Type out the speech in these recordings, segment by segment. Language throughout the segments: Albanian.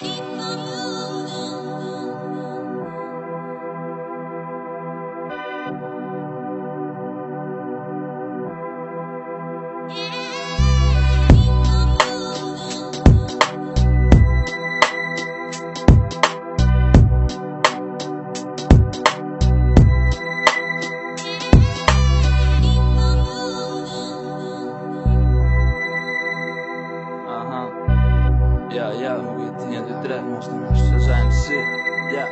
Ding dong, ding Ja, ja, vujet, një, dy, tre, mos të mështë të zajmë si Ja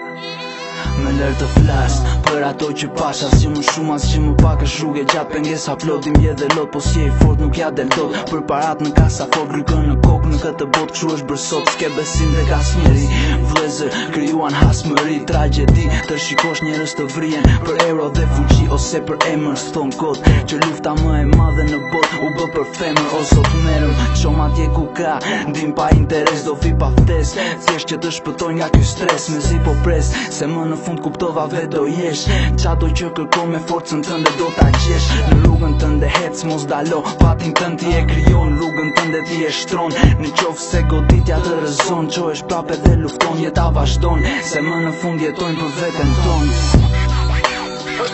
Me lërë të flasë Për ato që pasha Si më shumë as që më pak është rrugë e gjatë Penges haplodim jetë dhe lotë Po si e i fort nuk ja del tot Për parat në kasa fort Grykën në kokë në këtë botë që është bërësot Ske besim dhe kas njeri Vlezër kryuan hasë më ri Tragedi të shikosh njërës të vrien Për euro dhe fuqi Ose për emër së thonë kod Që lufta më e madhe në bot U bë për femër o sot merëm Qo ma tje ku ka Ndim pa interes do fi pa ftes Thjesht që të shpëtoj nga kjo stres Me zi po pres Se më në fund kuptova ve do jesh Qa do që kërko me forcën tënde do ta gjesh Në rrugën tënde hec mos dalo Patin tënde ti e kryo Në rrugën tënde ti e shtron Në qovë se goditja të rëzon Qo esh prape dhe lufton Jeta vazhdon Se më në fund jetojnë për veten ton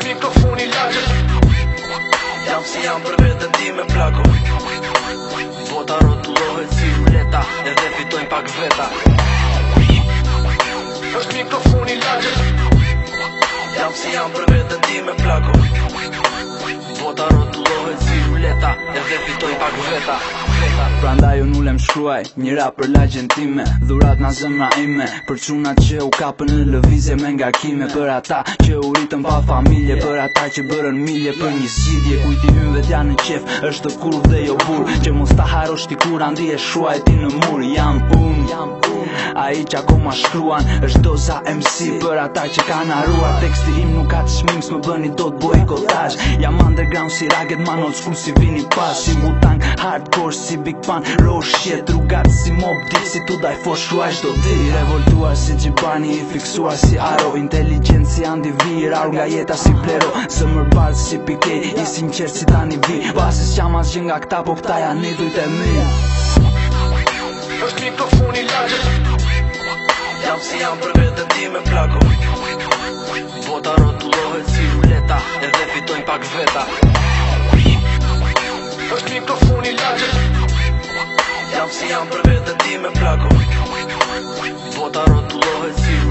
Mikrofoni Jam si jam për vetë ti me plako Vota rotu si leta Edhe fitojnë pak veta është mikrofoni i Jam si jam për vetë ti me plako Vota rotu si leta Edhe fitojnë pak veta Pra ndaj unë ulem shkruaj Njëra për lagjën time Dhurat na zëmra ime Për qunat që u kapën në lëvizje me nga kime Për ata që u rritën pa familje Për ata që bërën milje Për një zgjidje Kujti hyn vetja në qef është kur dhe jo bur Që mos ta haro shti kur Andi e shruaj ti në mur Jam pun A i që akoma shkruan është doza MC Për ata që kanë arruar Teksti im nuk ka të shmim Së më bëni do të bojkotash Jam underground si raget Man old si vini pas Si mutang hardcore si big pan Ro shit, drugat si mob dik Si tu daj for shua ishdo ti Revoltuar si gjibani i fiksuar si aro Inteligenci andi vir Arru nga jeta si plero Se mër si PK I si si tani vi Basis që amas gjë nga këta Po këta janë një dujt e mi Në shkri të funi Jam si jam për vetën ti me plako Bota rotullohet si ruleta Edhe fitojnë pak veta është shkri të funi lagë Jam si jam për vetën ti me plako Bota rotullohet si